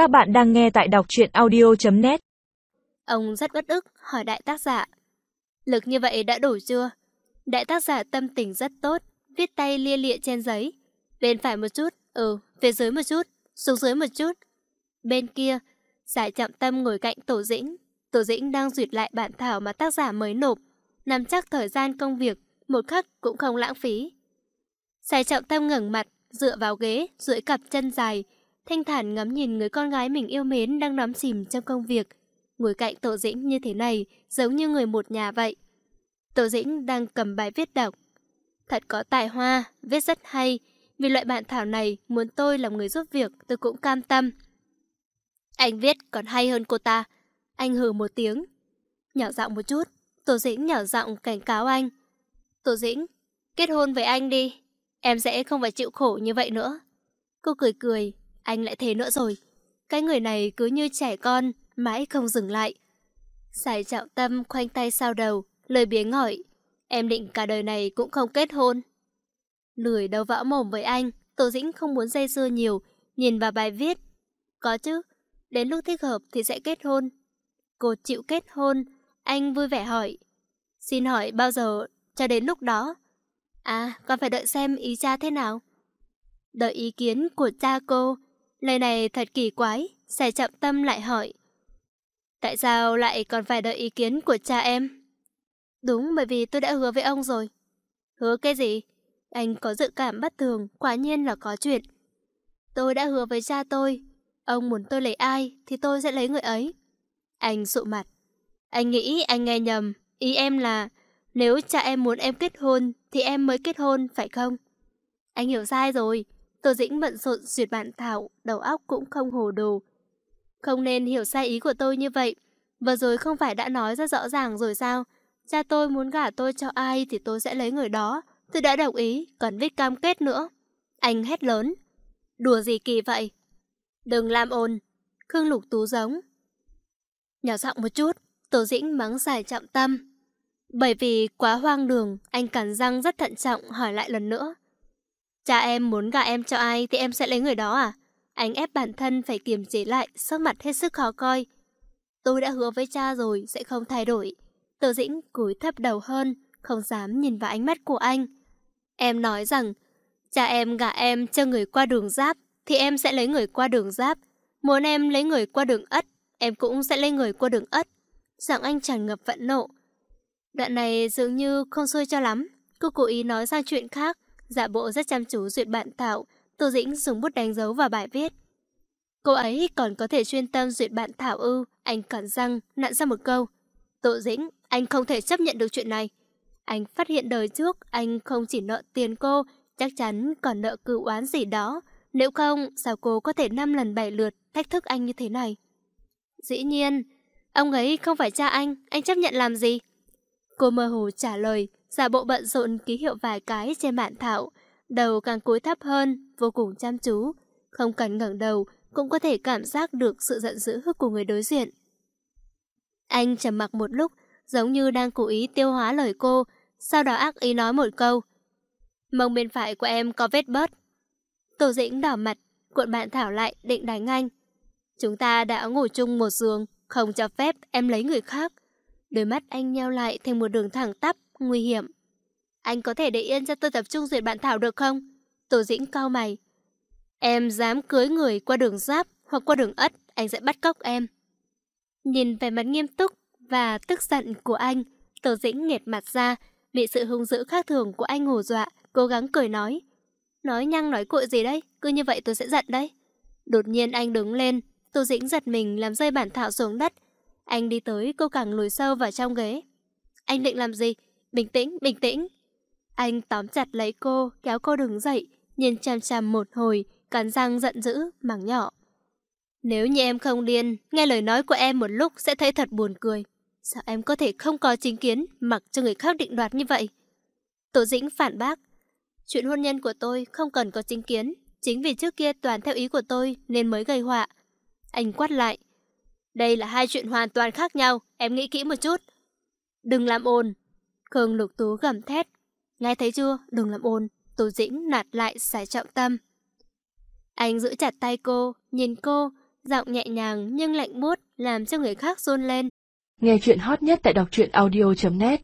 Các bạn đang nghe tại đọc truyện audio.net Ông rất bất ức hỏi đại tác giả. Lực như vậy đã đủ chưa? Đại tác giả tâm tình rất tốt, viết tay lia lịa trên giấy. Bên phải một chút, ừ, phía dưới một chút, xuống dưới một chút. Bên kia, giải trọng tâm ngồi cạnh Tổ Dĩnh. Tổ Dĩnh đang duyệt lại bản thảo mà tác giả mới nộp, nắm chắc thời gian công việc, một khắc cũng không lãng phí. Giải trọng tâm ngẩng mặt, dựa vào ghế, duỗi cặp chân dài, thanh thản ngắm nhìn người con gái mình yêu mến đang nắm chìm trong công việc. Ngồi cạnh Tổ Dĩnh như thế này, giống như người một nhà vậy. Tổ Dĩnh đang cầm bài viết đọc. Thật có tài hoa, viết rất hay. Vì loại bản thảo này, muốn tôi làm người giúp việc, tôi cũng cam tâm. Anh viết còn hay hơn cô ta. Anh hừ một tiếng. Nhỏ giọng một chút. Tổ Dĩnh nhỏ giọng cảnh cáo anh. Tổ Dĩnh, kết hôn với anh đi. Em sẽ không phải chịu khổ như vậy nữa. Cô cười cười, anh lại thế nữa rồi. Cái người này cứ như trẻ con, mãi không dừng lại. Sài trọng tâm khoanh tay sau đầu, lời biếng hỏi. Em định cả đời này cũng không kết hôn. Lười đầu võ mồm với anh, Tô Dĩnh không muốn dây dưa nhiều, nhìn vào bài viết. Có chứ, đến lúc thích hợp thì sẽ kết hôn. Cô chịu kết hôn, anh vui vẻ hỏi. Xin hỏi bao giờ cho đến lúc đó? À, con phải đợi xem ý cha thế nào. Đợi ý kiến của cha cô, lời này thật kỳ quái, xài chậm tâm lại hỏi. Tại sao lại còn phải đợi ý kiến của cha em? Đúng bởi vì tôi đã hứa với ông rồi. Hứa cái gì? Anh có dự cảm bất thường, quả nhiên là có chuyện. Tôi đã hứa với cha tôi, ông muốn tôi lấy ai thì tôi sẽ lấy người ấy. Anh sụ mặt. Anh nghĩ anh nghe nhầm, ý em là nếu cha em muốn em kết hôn thì em mới kết hôn, phải không? Anh hiểu sai rồi. Tô Dĩnh bận rộn duyệt bản thảo, đầu óc cũng không hồ đồ. Không nên hiểu sai ý của tôi như vậy. Vừa rồi không phải đã nói rất rõ ràng rồi sao? Cha tôi muốn gả tôi cho ai thì tôi sẽ lấy người đó. Tôi đã đồng ý, còn viết cam kết nữa. Anh hét lớn. Đùa gì kỳ vậy? Đừng làm ồn. Khương Lục Tú giống. Nhỏ giọng một chút, Tô Dĩnh mắng dài trọng tâm. Bởi vì quá hoang đường, anh cắn răng rất thận trọng hỏi lại lần nữa. Cha em muốn gả em cho ai thì em sẽ lấy người đó à? Anh ép bản thân phải kiềm chế lại, sắc mặt hết sức khó coi. Tôi đã hứa với cha rồi, sẽ không thay đổi. Tô Dĩnh cúi thấp đầu hơn, không dám nhìn vào ánh mắt của anh. Em nói rằng, cha em gả em cho người qua đường giáp, thì em sẽ lấy người qua đường giáp. Muốn em lấy người qua đường ất, em cũng sẽ lấy người qua đường ất. Giọng anh tràn ngập vận nộ. Đoạn này dường như không xuôi cho lắm. Cô cố ý nói sang chuyện khác, dạ bộ rất chăm chú duyệt bản thảo. Tô Dĩnh dùng bút đánh dấu vào bài viết. Cô ấy còn có thể chuyên tâm duyệt bản thảo ư, anh cắn răng, nặn ra một câu. Tô Dĩnh, anh không thể chấp nhận được chuyện này. Anh phát hiện đời trước, anh không chỉ nợ tiền cô, chắc chắn còn nợ cựu oán gì đó. Nếu không, sao cô có thể năm lần bảy lượt thách thức anh như thế này? Dĩ nhiên, ông ấy không phải cha anh, anh chấp nhận làm gì? Cô mơ hồ trả lời, giả bộ bận rộn ký hiệu vài cái trên bản thảo, đầu càng cúi thấp hơn, vô cùng chăm chú. Không cần ngẩng đầu, cũng có thể cảm giác được sự giận dữ của người đối diện. Anh trầm mặc một lúc, giống như đang cố ý tiêu hóa lời cô, sau đó ác ý nói một câu. Mông bên phải của em có vết bớt. Tổ dĩnh đỏ mặt, cuộn bạn Thảo lại định đánh anh. Chúng ta đã ngủ chung một giường, không cho phép em lấy người khác. Đôi mắt anh nheo lại thành một đường thẳng tắp, nguy hiểm. Anh có thể để yên cho tôi tập trung duyệt bạn Thảo được không? Tổ dĩnh cao mày. Em dám cưới người qua đường giáp hoặc qua đường ất, anh sẽ bắt cóc em. Nhìn vẻ mặt nghiêm túc và tức giận của anh, Tổ dĩnh nghệt mặt ra, bị sự hung dữ khác thường của anh hù dọa, cố gắng cười nói. Nói nhăng nói cuội gì đấy, cứ như vậy tôi sẽ giận đấy. Đột nhiên anh đứng lên, Tô Dĩnh giật mình làm rơi bản thảo xuống đất. Anh đi tới, cô càng lùi sâu vào trong ghế. Anh định làm gì? Bình tĩnh, bình tĩnh. Anh tóm chặt lấy cô, kéo cô đứng dậy, nhìn chằm chằm một hồi, cắn răng giận dữ, mắng nhỏ. Nếu như em không điên, nghe lời nói của em một lúc sẽ thấy thật buồn cười. Sao em có thể không có chính kiến, mặc cho người khác định đoạt như vậy? Tổ dĩnh phản bác. Chuyện hôn nhân của tôi không cần có chính kiến. Chính vì trước kia toàn theo ý của tôi nên mới gây họa. Anh quát lại. Đây là hai chuyện hoàn toàn khác nhau, em nghĩ kỹ một chút. Đừng làm ồn. Khương lục tú gầm thét. Nghe thấy chưa? Đừng làm ồn. Tô dĩnh nạt lại giải trọng tâm. Anh giữ chặt tay cô, nhìn cô, giọng nhẹ nhàng nhưng lạnh buốt làm cho người khác run lên. Nghe chuyện hot nhất tại đọc truyện audio.net